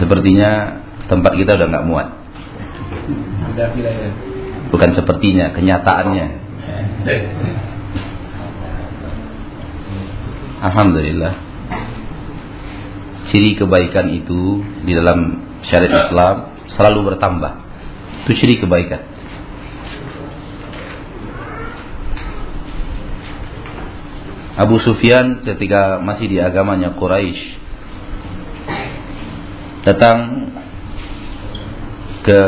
sepertinya tempat kita udah nggak muat. Bukan sepertinya, kenyataannya. Alhamdulillah. Ciri kebaikan itu di dalam syariat Islam selalu bertambah. Itu ciri kebaikan. Abu Sufyan ketika masih di agamanya Quraisy datang ke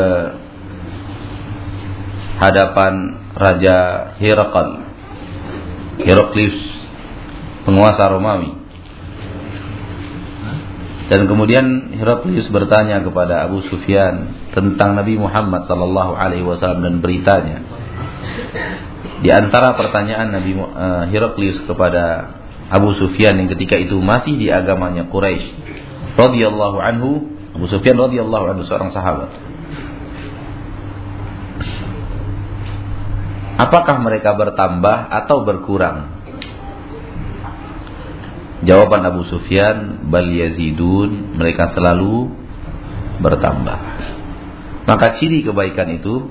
hadapan Raja Herakl Heraklius penguasa Romawi dan kemudian Heraklius bertanya kepada Abu Sufyan tentang Nabi Muhammad sallallahu alaihi wasallam dan beritanya. Di antara pertanyaan Nabi uh, Heraklius kepada Abu Sufyan yang ketika itu masih di agamanya Quraisy radhiyallahu anhu, Abu Sufyan radhiyallahu anhu seorang sahabat. Apakah mereka bertambah atau berkurang? Jawaban Abu Sufyan, bal yazidun, mereka selalu bertambah. Maka ciri kebaikan itu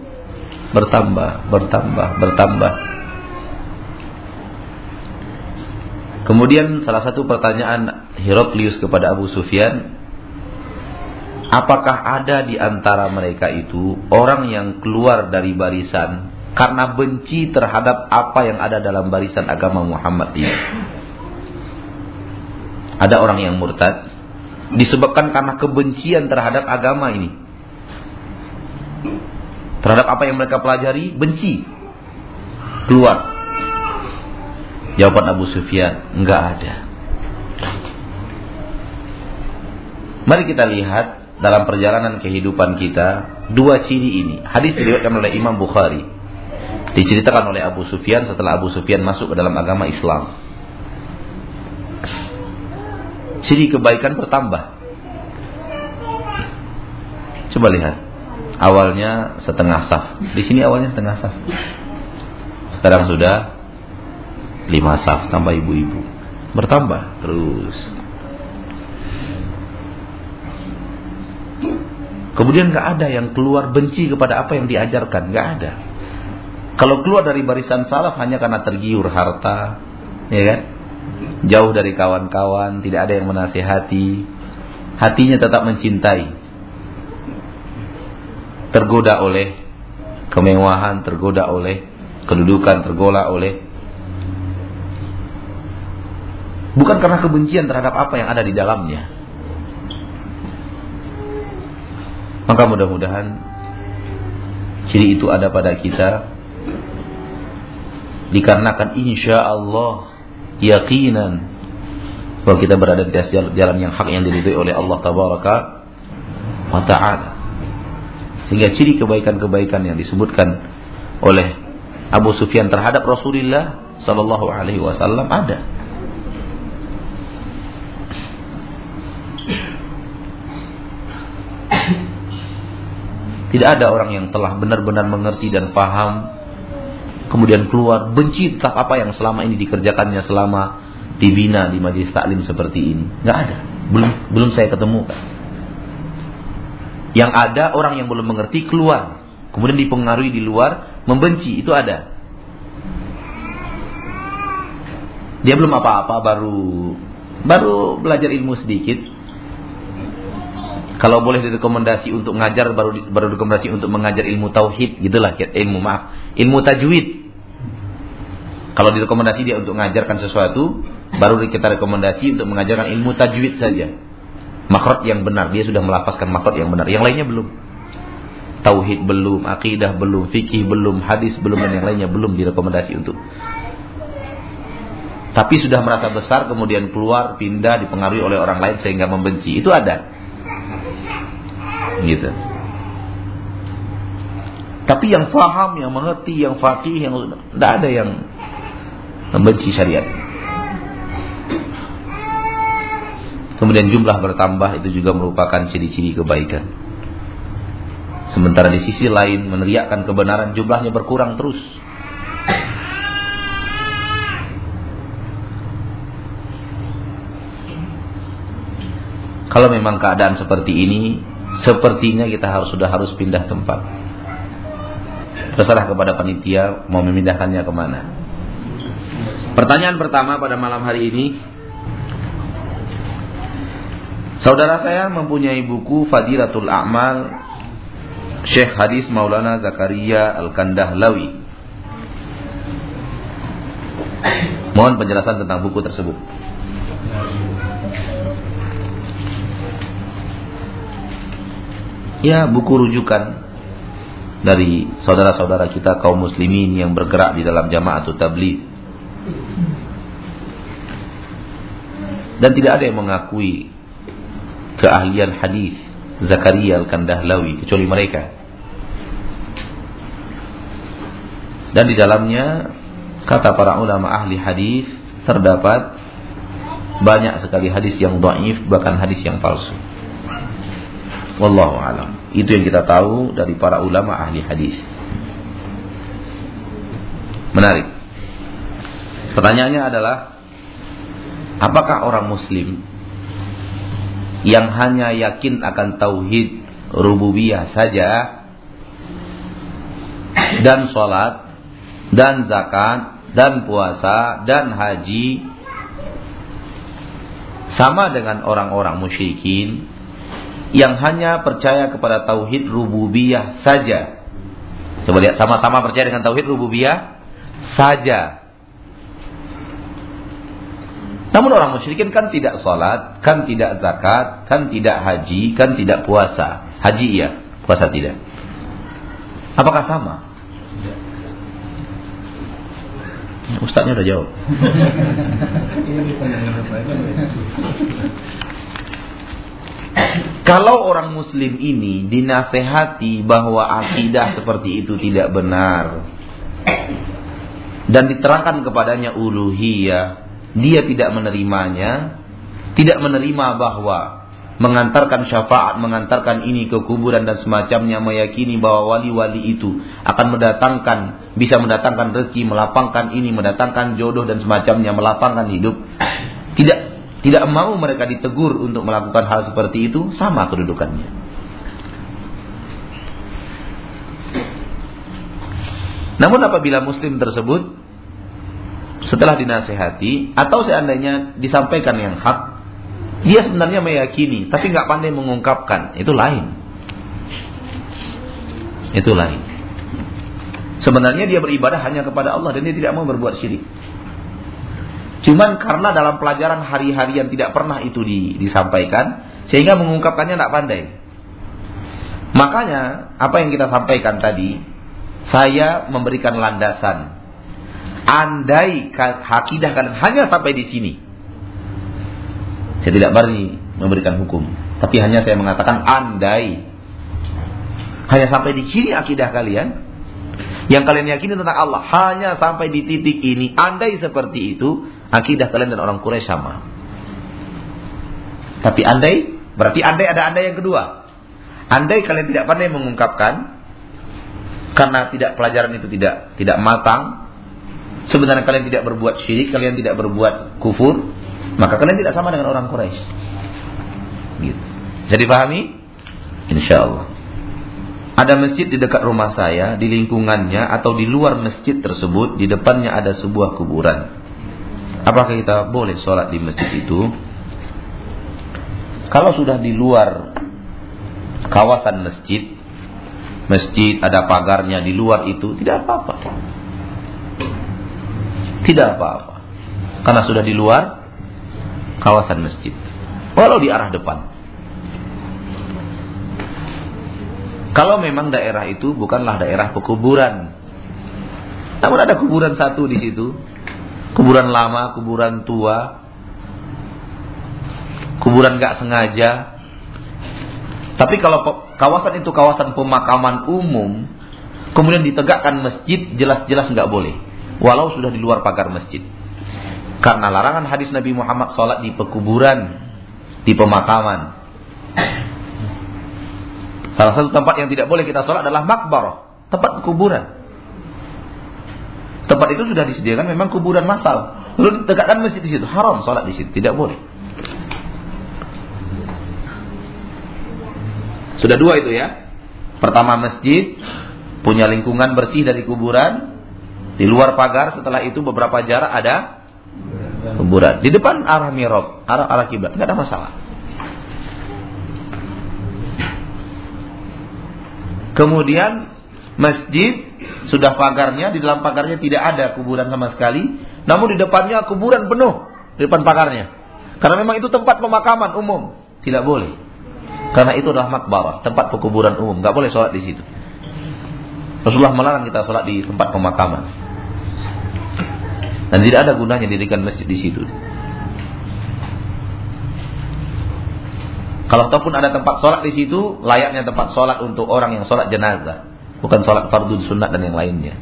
bertambah, bertambah, bertambah. Kemudian salah satu pertanyaan Heraklius kepada Abu Sufyan, apakah ada di antara mereka itu orang yang keluar dari barisan karena benci terhadap apa yang ada dalam barisan agama Muhammad ini. Ada orang yang murtad disebabkan karena kebencian terhadap agama ini. Terhadap apa yang mereka pelajari, benci. Keluar. Jawaban Abu Sufyan, enggak ada. Mari kita lihat dalam perjalanan kehidupan kita dua ciri ini. Hadis diriwayatkan oleh Imam Bukhari diceritakan oleh Abu Sufyan setelah Abu Sufyan masuk ke dalam agama Islam. Ciri kebaikan bertambah. Coba lihat. Awalnya setengah saf. Di sini awalnya setengah saf. Sekarang sudah lima saf tambah ibu-ibu. Bertambah terus. Kemudian nggak ada yang keluar benci kepada apa yang diajarkan, nggak ada. Kalau keluar dari barisan salaf hanya karena tergiur harta, ya kan? Jauh dari kawan-kawan, tidak ada yang menasihati, hatinya tetap mencintai. Tergoda oleh kemewahan, tergoda oleh kedudukan, tergoda oleh bukan karena kebencian terhadap apa yang ada di dalamnya. Maka mudah-mudahan ciri itu ada pada kita dikarenakan insya Allah yakinan bahwa kita berada di atas jalan yang hak yang diridhoi oleh Allah tabaraka wa taala. Sehingga ciri kebaikan-kebaikan yang disebutkan oleh Abu Sufyan terhadap Rasulullah sallallahu alaihi wasallam ada. Tidak ada orang yang telah benar-benar mengerti dan paham kemudian keluar benci tetap apa yang selama ini dikerjakannya selama dibina di majelis taklim seperti ini. Nggak ada. Belum belum saya ketemu. Yang ada orang yang belum mengerti keluar, kemudian dipengaruhi di luar membenci itu ada. Dia belum apa-apa baru baru belajar ilmu sedikit. Kalau boleh direkomendasi untuk mengajar baru baru rekomendasi untuk mengajar ilmu tauhid gitulah ilmu maaf ilmu tajwid kalau direkomendasi dia untuk mengajarkan sesuatu, baru kita rekomendasi untuk mengajarkan ilmu tajwid saja. Makrot yang benar, dia sudah melafazkan makrot yang benar. Yang lainnya belum. Tauhid belum, akidah belum, fikih belum, hadis belum dan yang lainnya belum direkomendasi untuk. Tapi sudah merasa besar kemudian keluar, pindah, dipengaruhi oleh orang lain sehingga membenci. Itu ada. Gitu. Tapi yang faham, yang mengerti, yang fakih, yang tidak ada yang membenci syariat. Kemudian jumlah bertambah itu juga merupakan ciri-ciri kebaikan. Sementara di sisi lain meneriakkan kebenaran jumlahnya berkurang terus. Kalau memang keadaan seperti ini, sepertinya kita harus sudah harus pindah tempat. Terserah kepada panitia mau memindahkannya ke mana. Pertanyaan pertama pada malam hari ini, saudara saya mempunyai buku Fadilatul A'mal Syekh Hadis Maulana Zakaria Al-Kandahlawi. Mohon penjelasan tentang buku tersebut. Ya buku rujukan dari saudara-saudara kita kaum muslimin yang bergerak di dalam jamaah atau tabligh. Dan tidak ada yang mengakui keahlian hadis Zakaria Al-Kandahlawi kecuali mereka. Dan di dalamnya kata para ulama ahli hadis terdapat banyak sekali hadis yang dhaif bahkan hadis yang palsu. Wallahu alam. Itu yang kita tahu dari para ulama ahli hadis. Menarik. Pertanyaannya adalah apakah orang muslim yang hanya yakin akan tauhid rububiyah saja dan sholat dan zakat dan puasa dan haji sama dengan orang-orang musyrikin yang hanya percaya kepada tauhid rububiyah saja. Coba lihat sama-sama percaya dengan tauhid rububiyah saja. Namun orang musyrikin kan tidak sholat, kan tidak zakat, kan tidak haji, kan tidak puasa. Haji iya, puasa tidak. Apakah sama? Ustaznya udah jawab. Kalau orang muslim ini dinasehati bahwa akidah seperti itu tidak benar dan diterangkan kepadanya uluhiyah, dia tidak menerimanya, tidak menerima bahwa mengantarkan syafaat, mengantarkan ini ke kuburan dan semacamnya, meyakini bahwa wali-wali itu akan mendatangkan, bisa mendatangkan rezeki, melapangkan ini, mendatangkan jodoh dan semacamnya, melapangkan hidup. Tidak tidak mau mereka ditegur untuk melakukan hal seperti itu, sama kedudukannya. Namun apabila muslim tersebut setelah dinasehati atau seandainya disampaikan yang hak, dia sebenarnya meyakini tapi nggak pandai mengungkapkan, itu lain. Itu lain. Sebenarnya dia beribadah hanya kepada Allah dan dia tidak mau berbuat syirik. Cuman karena dalam pelajaran hari-hari yang tidak pernah itu di, disampaikan, sehingga mengungkapkannya tidak pandai. Makanya apa yang kita sampaikan tadi, saya memberikan landasan. Andai hakidah kalian hanya sampai di sini, saya tidak berani memberikan hukum, tapi hanya saya mengatakan andai hanya sampai di sini akidah kalian, yang kalian yakini tentang Allah hanya sampai di titik ini, andai seperti itu, Akidah kalian dan orang Quraisy sama. Tapi andai, berarti andai ada andai yang kedua. Andai kalian tidak pandai mengungkapkan, karena tidak pelajaran itu tidak tidak matang, sebenarnya kalian tidak berbuat syirik, kalian tidak berbuat kufur, maka kalian tidak sama dengan orang Quraisy. Gitu. Jadi pahami? Insya Allah. Ada masjid di dekat rumah saya, di lingkungannya atau di luar masjid tersebut, di depannya ada sebuah kuburan. Apakah kita boleh sholat di masjid itu? Kalau sudah di luar kawasan masjid, masjid ada pagarnya di luar itu, tidak apa-apa. Tidak apa-apa. Karena sudah di luar kawasan masjid. Walau di arah depan. Kalau memang daerah itu bukanlah daerah pekuburan. Namun ada kuburan satu di situ kuburan lama, kuburan tua, kuburan gak sengaja. Tapi kalau kawasan itu kawasan pemakaman umum, kemudian ditegakkan masjid, jelas-jelas nggak boleh. Walau sudah di luar pagar masjid. Karena larangan hadis Nabi Muhammad sholat di pekuburan, di pemakaman. Salah satu tempat yang tidak boleh kita sholat adalah makbarah, tempat kuburan. Tempat itu sudah disediakan memang kuburan massal. Lalu ditegakkan masjid di situ, haram sholat di situ, tidak boleh. Sudah dua itu ya. Pertama masjid punya lingkungan bersih dari kuburan. Di luar pagar setelah itu beberapa jarak ada kuburan. Di depan arah mihrab, arah arah kiblat, nggak ada masalah. Kemudian masjid sudah pagarnya, di dalam pagarnya tidak ada kuburan sama sekali, namun di depannya kuburan penuh di depan pagarnya. Karena memang itu tempat pemakaman umum, tidak boleh. Karena itu adalah makbarah, tempat pekuburan umum, nggak boleh sholat di situ. Rasulullah melarang kita sholat di tempat pemakaman. Dan tidak ada gunanya dirikan masjid di situ. Kalau ataupun ada tempat sholat di situ, layaknya tempat sholat untuk orang yang sholat jenazah, bukan sholat fardu sunat dan yang lainnya.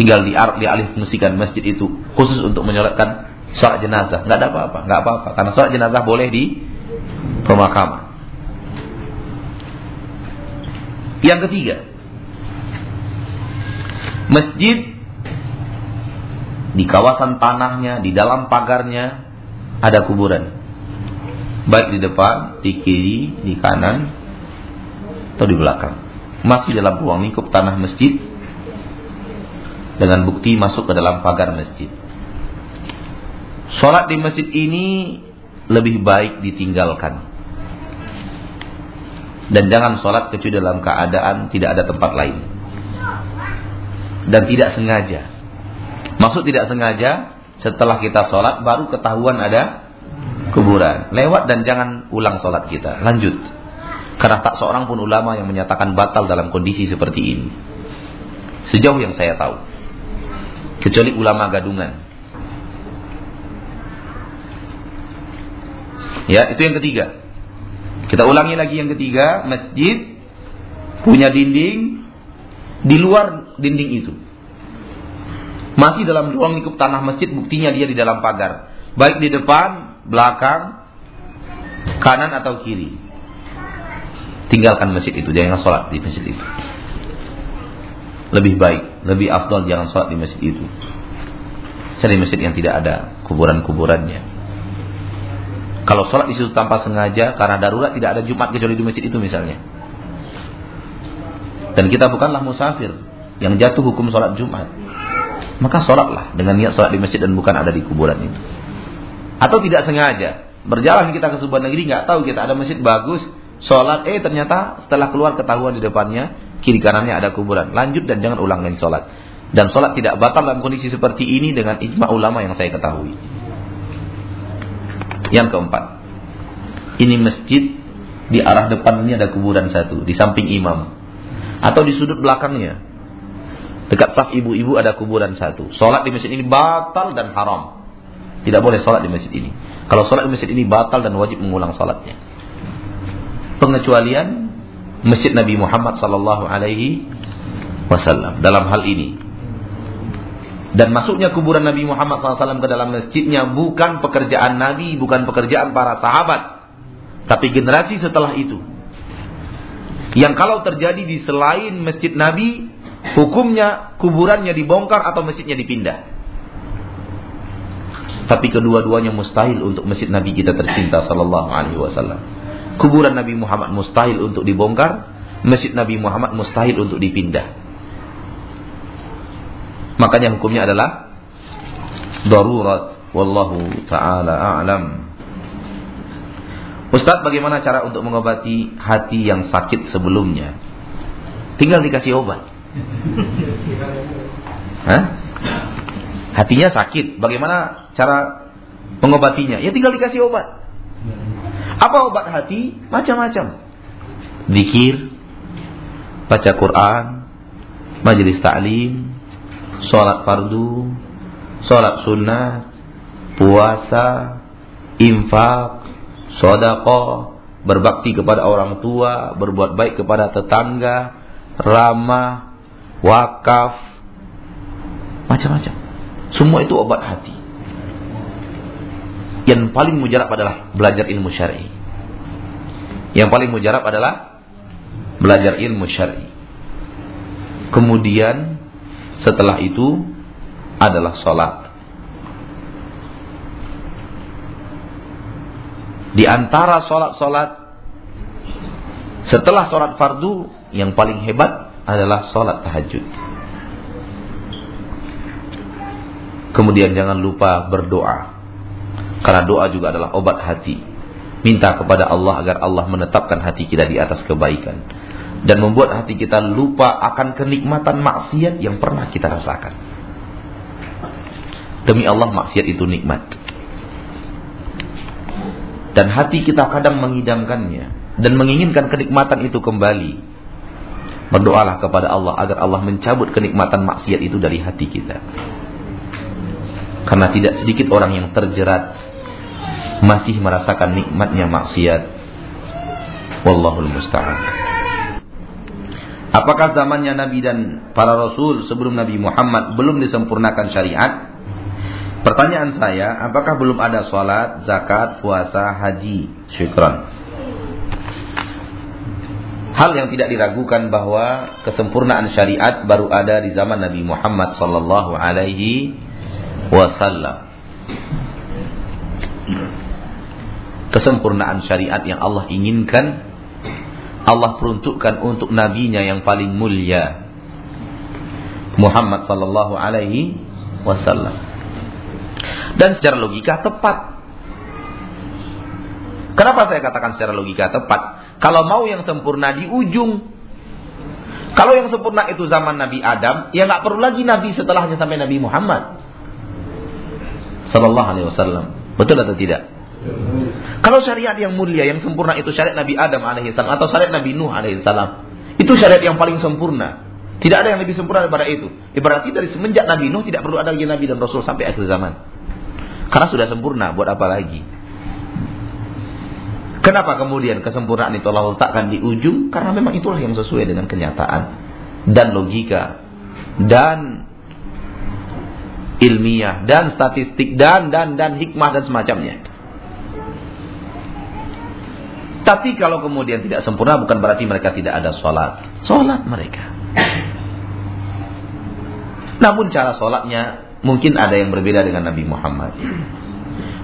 Tinggal di dialih fungsikan masjid itu khusus untuk menyolatkan sholat jenazah, nggak ada apa-apa, nggak apa-apa, karena sholat jenazah boleh di pemakaman. Yang ketiga, masjid di kawasan tanahnya, di dalam pagarnya ada kuburan baik di depan, di kiri, di kanan, atau di belakang. Masih dalam ruang lingkup tanah masjid dengan bukti masuk ke dalam pagar masjid. Sholat di masjid ini lebih baik ditinggalkan. Dan jangan sholat kecuali dalam keadaan tidak ada tempat lain. Dan tidak sengaja. Maksud tidak sengaja, setelah kita sholat baru ketahuan ada kuburan. Lewat dan jangan ulang sholat kita. Lanjut. Karena tak seorang pun ulama yang menyatakan batal dalam kondisi seperti ini. Sejauh yang saya tahu. Kecuali ulama gadungan. Ya, itu yang ketiga. Kita ulangi lagi yang ketiga, masjid punya dinding di luar dinding itu. Masih dalam ruang lingkup tanah masjid, buktinya dia di dalam pagar. Baik di depan belakang, kanan atau kiri. Tinggalkan masjid itu, jangan sholat di masjid itu. Lebih baik, lebih afdol jangan sholat di masjid itu. Cari masjid yang tidak ada kuburan-kuburannya. Kalau sholat di situ tanpa sengaja karena darurat tidak ada Jumat kecuali di masjid itu misalnya. Dan kita bukanlah musafir yang jatuh hukum sholat Jumat. Maka sholatlah dengan niat sholat di masjid dan bukan ada di kuburan itu atau tidak sengaja berjalan kita ke sebuah negeri nggak tahu kita ada masjid bagus sholat eh ternyata setelah keluar ketahuan di depannya kiri kanannya ada kuburan. Lanjut dan jangan ulang lagi sholat. Dan sholat tidak batal dalam kondisi seperti ini dengan ijma ulama yang saya ketahui. Yang keempat ini masjid di arah depan ini ada kuburan satu di samping imam. Atau di sudut belakangnya dekat saf ibu-ibu ada kuburan satu. Sholat di masjid ini batal dan haram. Tidak boleh sholat di masjid ini. Kalau sholat di masjid ini batal dan wajib mengulang sholatnya. Pengecualian masjid Nabi Muhammad Sallallahu Alaihi Wasallam dalam hal ini. Dan masuknya kuburan Nabi Muhammad SAW ke dalam masjidnya bukan pekerjaan Nabi, bukan pekerjaan para sahabat. Tapi generasi setelah itu. Yang kalau terjadi di selain masjid Nabi, hukumnya kuburannya dibongkar atau masjidnya dipindah. Tapi kedua-duanya mustahil untuk masjid Nabi kita tercinta sallallahu alaihi wasallam. Kuburan Nabi Muhammad mustahil untuk dibongkar, masjid Nabi Muhammad mustahil untuk dipindah. Makanya hukumnya adalah darurat wallahu taala a'lam. Ustaz, bagaimana cara untuk mengobati hati yang sakit sebelumnya? Tinggal dikasih obat. Hah? Hatinya sakit. Bagaimana cara mengobatinya? Ya tinggal dikasih obat. Apa obat hati? Macam-macam. Zikir, baca Quran, majelis taklim, sholat fardu, sholat sunnah, puasa, infak, sodako, berbakti kepada orang tua, berbuat baik kepada tetangga, ramah, wakaf, macam-macam. Semua itu obat hati. Yang paling mujarab adalah belajar ilmu syar'i. Yang paling mujarab adalah belajar ilmu syar'i. Kemudian setelah itu adalah sholat. Di antara sholat-sholat Setelah sholat fardu, yang paling hebat adalah sholat tahajud. Kemudian jangan lupa berdoa. Karena doa juga adalah obat hati. Minta kepada Allah agar Allah menetapkan hati kita di atas kebaikan. Dan membuat hati kita lupa akan kenikmatan maksiat yang pernah kita rasakan. Demi Allah maksiat itu nikmat. Dan hati kita kadang mengidamkannya. Dan menginginkan kenikmatan itu kembali. Berdoalah kepada Allah agar Allah mencabut kenikmatan maksiat itu dari hati kita. Karena tidak sedikit orang yang terjerat masih merasakan nikmatnya maksiat. Wallahul musta'an. Apakah zamannya Nabi dan para Rasul sebelum Nabi Muhammad belum disempurnakan syariat? Pertanyaan saya, apakah belum ada sholat, zakat, puasa, haji? Syukran. Hal yang tidak diragukan bahwa kesempurnaan syariat baru ada di zaman Nabi Muhammad sallallahu alaihi wasallam. Kesempurnaan syariat yang Allah inginkan Allah peruntukkan untuk nabinya yang paling mulia Muhammad sallallahu alaihi wasallam. Dan secara logika tepat. Kenapa saya katakan secara logika tepat? Kalau mau yang sempurna di ujung. Kalau yang sempurna itu zaman Nabi Adam, ya nggak perlu lagi Nabi setelahnya sampai Nabi Muhammad. Sallallahu alaihi wasallam. Betul atau tidak? Kalau syariat yang mulia, yang sempurna itu syariat Nabi Adam alaihissalam atau syariat Nabi Nuh alaihissalam, itu syariat yang paling sempurna. Tidak ada yang lebih sempurna daripada itu. Berarti dari semenjak Nabi Nuh tidak perlu ada lagi Nabi dan Rasul sampai akhir zaman. Karena sudah sempurna, buat apa lagi? Kenapa kemudian kesempurnaan itu Allah letakkan di ujung? Karena memang itulah yang sesuai dengan kenyataan dan logika dan ilmiah dan statistik dan dan dan hikmah dan semacamnya. Tapi kalau kemudian tidak sempurna bukan berarti mereka tidak ada sholat. Sholat mereka. Namun cara sholatnya mungkin ada yang berbeda dengan Nabi Muhammad.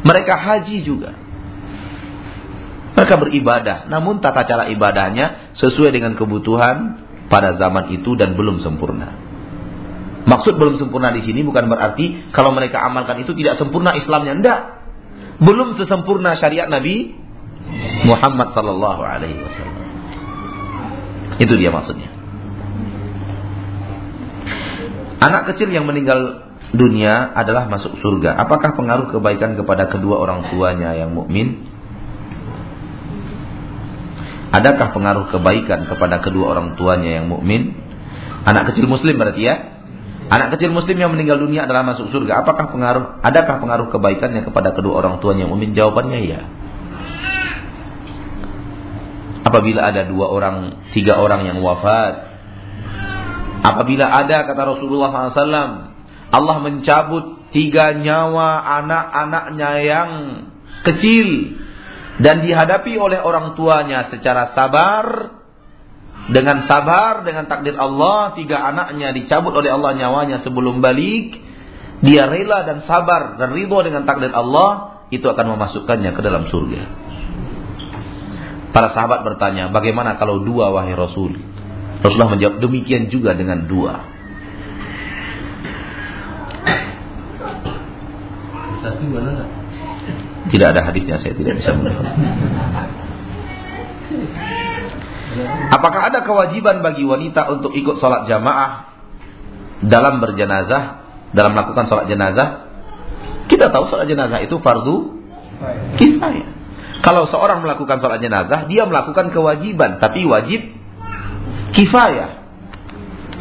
Mereka haji juga. Mereka beribadah, namun tata cara ibadahnya sesuai dengan kebutuhan pada zaman itu dan belum sempurna. Maksud belum sempurna di sini bukan berarti kalau mereka amalkan itu tidak sempurna Islamnya, enggak. Belum sesempurna syariat Nabi Muhammad sallallahu alaihi wasallam. Itu dia maksudnya. Anak kecil yang meninggal dunia adalah masuk surga. Apakah pengaruh kebaikan kepada kedua orang tuanya yang mukmin? Adakah pengaruh kebaikan kepada kedua orang tuanya yang mukmin? Anak kecil muslim berarti ya? Anak kecil muslim yang meninggal dunia adalah masuk surga. Apakah pengaruh adakah pengaruh kebaikannya kepada kedua orang tuanya yang mukmin? Jawabannya ya. Apabila ada dua orang, tiga orang yang wafat, apabila ada kata Rasulullah SAW, Allah mencabut tiga nyawa anak-anaknya yang kecil dan dihadapi oleh orang tuanya secara sabar. Dengan sabar dengan takdir Allah tiga anaknya dicabut oleh Allah nyawanya sebelum balik. Dia rela dan sabar dan ridho dengan takdir Allah itu akan memasukkannya ke dalam surga para sahabat bertanya bagaimana kalau dua wahai Rasul Rasulullah menjawab demikian juga dengan dua tidak ada hadisnya saya tidak bisa menjawab. Apakah ada kewajiban bagi wanita untuk ikut sholat jamaah dalam berjenazah, dalam melakukan sholat jenazah? Kita tahu sholat jenazah itu fardu kifayah. Kalau seorang melakukan sholat jenazah, dia melakukan kewajiban, tapi wajib kifayah.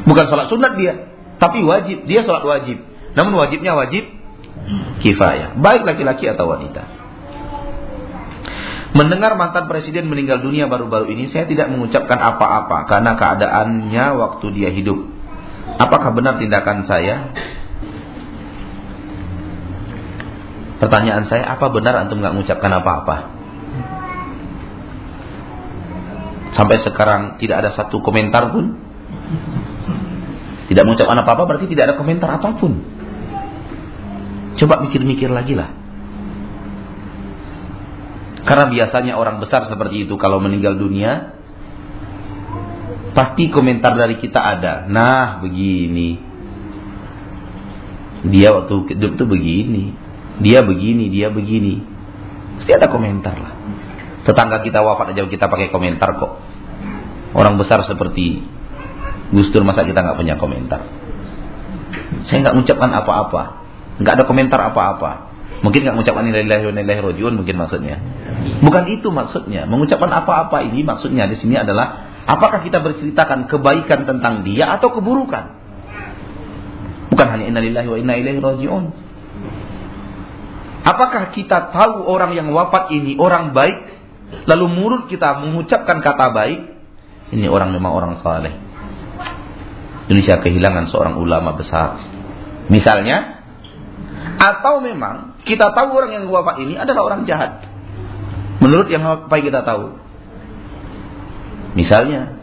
Bukan sholat sunat dia, tapi wajib. Dia sholat wajib. Namun wajibnya wajib kifayah. Baik laki-laki atau wanita. Mendengar mantan presiden meninggal dunia baru-baru ini, saya tidak mengucapkan apa-apa karena keadaannya waktu dia hidup. Apakah benar tindakan saya? Pertanyaan saya, apa benar antum nggak mengucapkan apa-apa? Sampai sekarang tidak ada satu komentar pun. Tidak mengucapkan apa-apa berarti tidak ada komentar apa pun. Coba mikir-mikir lagi lah. Karena biasanya orang besar seperti itu kalau meninggal dunia, Pasti komentar dari kita ada. Nah, begini. Dia waktu hidup tuh begini. Dia begini, dia begini. Pasti ada komentar lah. Tetangga kita wafat aja kita pakai komentar kok. Orang besar seperti Gus Dur masa kita nggak punya komentar. Saya nggak mengucapkan apa-apa. Nggak ada komentar apa-apa. Mungkin nggak mengucapkan nilai wa nilai rojiun mungkin maksudnya. Bukan itu maksudnya. Mengucapkan apa-apa ini maksudnya di sini adalah apakah kita berceritakan kebaikan tentang dia atau keburukan? Bukan hanya innalillahi wa inna ilaihi rajiun. Apakah kita tahu orang yang wafat ini orang baik lalu mulut kita mengucapkan kata baik? Ini orang memang orang saleh. Indonesia kehilangan seorang ulama besar. Misalnya, atau memang kita tahu orang yang wafat ini adalah orang jahat. Menurut yang apa kita tahu. Misalnya,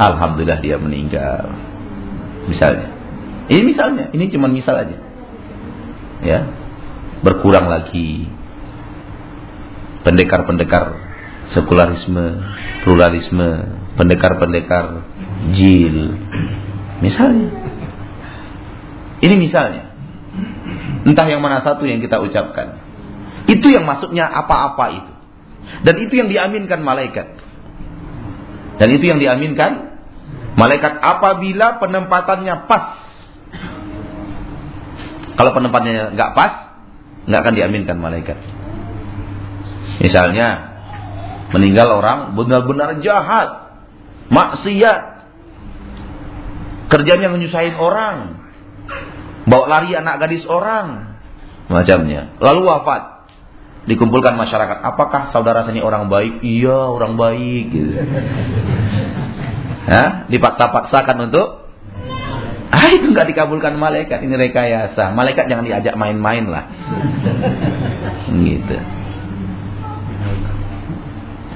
Alhamdulillah dia meninggal. Misalnya. Ini misalnya, ini cuma misal aja. Ya. Berkurang lagi pendekar-pendekar sekularisme, pluralisme, pendekar-pendekar jil. Misalnya. Ini misalnya. Entah yang mana satu yang kita ucapkan. Itu yang masuknya apa-apa itu. Dan itu yang diaminkan malaikat. Dan itu yang diaminkan malaikat apabila penempatannya pas. Kalau penempatannya nggak pas, nggak akan diaminkan malaikat. Misalnya meninggal orang benar-benar jahat, maksiat, Kerjanya menyusahin orang. Bawa lari anak gadis orang. Macamnya. Lalu wafat. Dikumpulkan masyarakat. Apakah saudara sini orang baik? Iya, orang baik. Gitu. Hah? Dipaksa-paksakan untuk Ah itu nggak dikabulkan malaikat ini rekayasa. Malaikat jangan diajak main-main lah. gitu.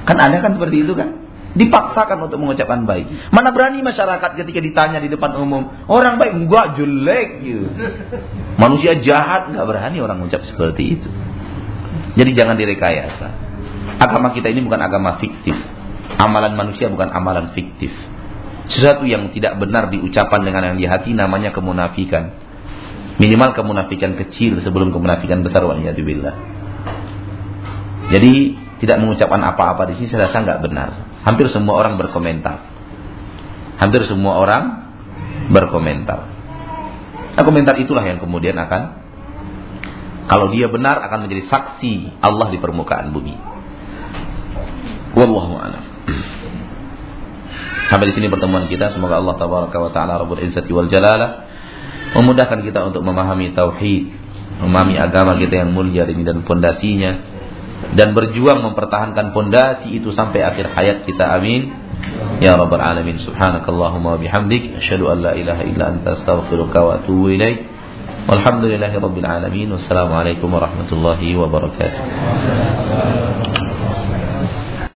Kan ada kan seperti itu kan? Dipaksakan untuk mengucapkan baik. Mana berani masyarakat ketika ditanya di depan umum, orang baik enggak jelek gitu. Manusia jahat enggak berani orang mengucap seperti itu. Jadi jangan direkayasa. Agama kita ini bukan agama fiktif. Amalan manusia bukan amalan fiktif. Sesuatu yang tidak benar diucapkan dengan yang di hati namanya kemunafikan. Minimal kemunafikan kecil sebelum kemunafikan besar waliyadzubillah. Jadi tidak mengucapkan apa-apa di sini saya rasa nggak benar. Hampir semua orang berkomentar. Hampir semua orang berkomentar. Nah, komentar itulah yang kemudian akan kalau dia benar akan menjadi saksi Allah di permukaan bumi. Wallahu a'lam. Sampai di sini pertemuan kita. Semoga Allah tabaraka wa taala rabbul izzati wal jalalah memudahkan kita untuk memahami tauhid, memahami agama kita yang mulia ini dan pondasinya dan berjuang mempertahankan pondasi itu sampai akhir hayat kita amin. Ya rabbal alamin subhanakallahumma bihamdik asyhadu an la ilaha illa anta astaghfiruka wa atubu ilaik. Walhamdulillahi rabbil alamin wassalamu alaikum warahmatullahi wabarakatuh